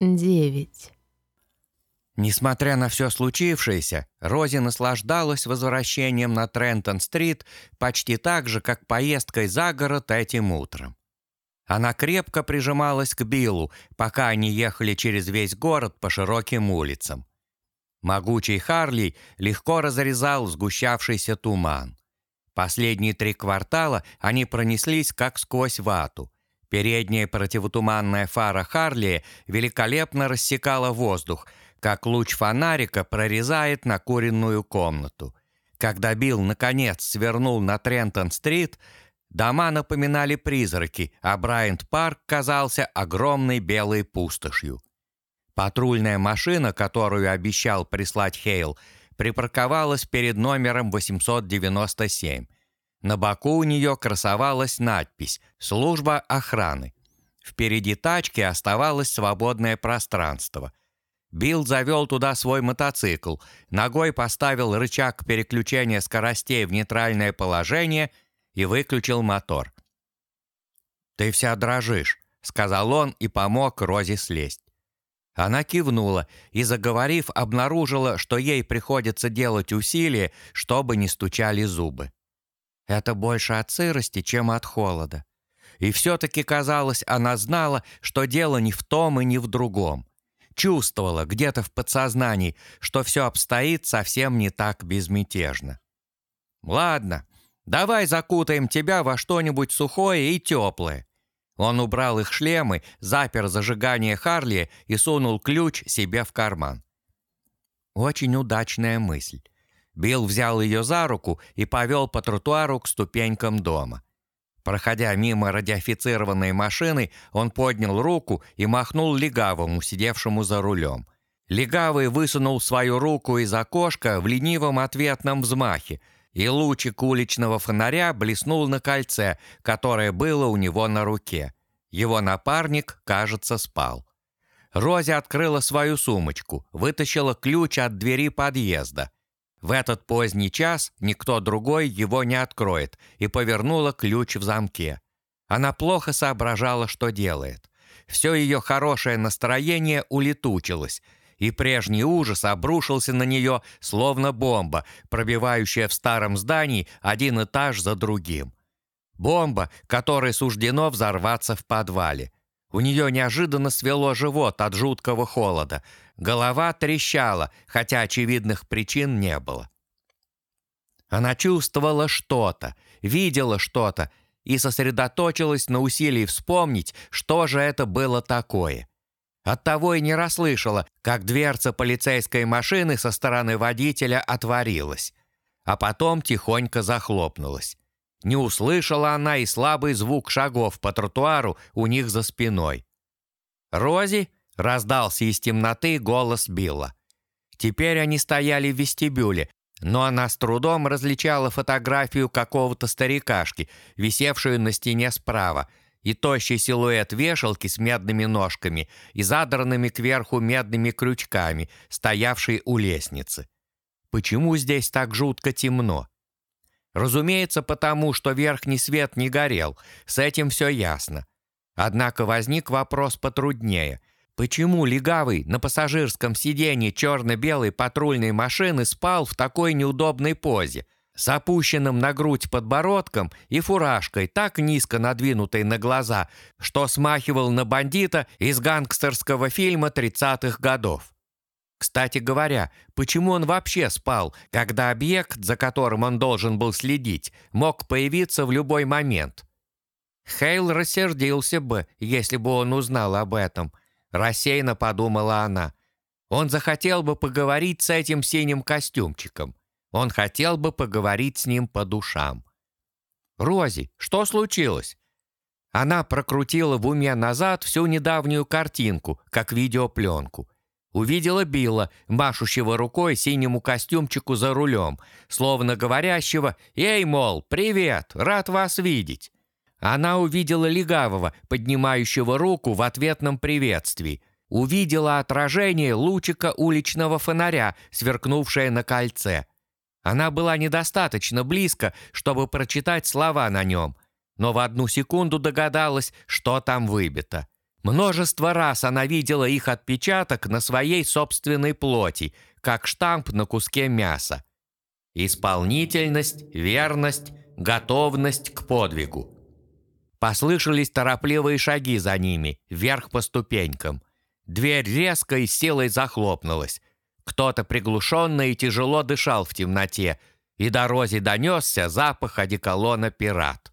девять. Несмотря на все случившееся, Рози наслаждалась возвращением на Трентон-стрит почти так же, как поездкой за город этим утром. Она крепко прижималась к Биллу, пока они ехали через весь город по широким улицам. Могучий Харли легко разрезал сгущавшийся туман. Последние три квартала они пронеслись как сквозь вату. Передняя противотуманная фара Харли великолепно рассекала воздух – как луч фонарика прорезает накуренную комнату. Когда Билл, наконец, свернул на Трентон-стрит, дома напоминали призраки, а Брайант-парк казался огромной белой пустошью. Патрульная машина, которую обещал прислать Хейл, припарковалась перед номером 897. На боку у нее красовалась надпись «Служба охраны». Впереди тачки оставалось свободное пространство – Билл завел туда свой мотоцикл, ногой поставил рычаг переключения скоростей в нейтральное положение и выключил мотор. «Ты вся дрожишь», — сказал он и помог Розе слезть. Она кивнула и, заговорив, обнаружила, что ей приходится делать усилия, чтобы не стучали зубы. Это больше от сырости, чем от холода. И все-таки, казалось, она знала, что дело не в том и не в другом чувствовала где-то в подсознании, что все обстоит совсем не так безмятежно. «Ладно, давай закутаем тебя во что-нибудь сухое и теплое». Он убрал их шлемы, запер зажигание Харли и сунул ключ себе в карман. Очень удачная мысль. Билл взял ее за руку и повел по тротуару к ступенькам дома. Проходя мимо радиофицированной машины, он поднял руку и махнул легавому, сидевшему за рулем. Легавый высунул свою руку из окошка в ленивом ответном взмахе, и лучик уличного фонаря блеснул на кольце, которое было у него на руке. Его напарник, кажется, спал. Рози открыла свою сумочку, вытащила ключ от двери подъезда. В этот поздний час никто другой его не откроет, и повернула ключ в замке. Она плохо соображала, что делает. Все ее хорошее настроение улетучилось, и прежний ужас обрушился на нее, словно бомба, пробивающая в старом здании один этаж за другим. Бомба, которой суждено взорваться в подвале. У нее неожиданно свело живот от жуткого холода – Голова трещала, хотя очевидных причин не было. Она чувствовала что-то, видела что-то и сосредоточилась на усилии вспомнить, что же это было такое. Оттого и не расслышала, как дверца полицейской машины со стороны водителя отворилась, а потом тихонько захлопнулась. Не услышала она и слабый звук шагов по тротуару у них за спиной. «Рози?» Раздался из темноты голос Билла. Теперь они стояли в вестибюле, но она с трудом различала фотографию какого-то старикашки, висевшую на стене справа, и тощий силуэт вешалки с медными ножками и задранными кверху медными крючками, стоявший у лестницы. Почему здесь так жутко темно? Разумеется, потому что верхний свет не горел, с этим все ясно. Однако возник вопрос потруднее – Почему легавый на пассажирском сиденье черно-белой патрульной машины спал в такой неудобной позе, с опущенным на грудь подбородком и фуражкой, так низко надвинутой на глаза, что смахивал на бандита из гангстерского фильма 30-х годов? Кстати говоря, почему он вообще спал, когда объект, за которым он должен был следить, мог появиться в любой момент? Хейл рассердился бы, если бы он узнал об этом – Рассеянно подумала она. Он захотел бы поговорить с этим синим костюмчиком. Он хотел бы поговорить с ним по душам. «Рози, что случилось?» Она прокрутила в уме назад всю недавнюю картинку, как видеопленку. Увидела Билла, машущего рукой синему костюмчику за рулем, словно говорящего «Эй, мол, привет, рад вас видеть». Она увидела легавого, поднимающего руку в ответном приветствии. Увидела отражение лучика уличного фонаря, сверкнувшее на кольце. Она была недостаточно близко, чтобы прочитать слова на нем, но в одну секунду догадалась, что там выбито. Множество раз она видела их отпечаток на своей собственной плоти, как штамп на куске мяса. Исполнительность, верность, готовность к подвигу. Послышались торопливые шаги за ними, вверх по ступенькам. Дверь резко и силой захлопнулась. Кто-то приглушенно и тяжело дышал в темноте, и до Рози донесся запах одеколона «Пират».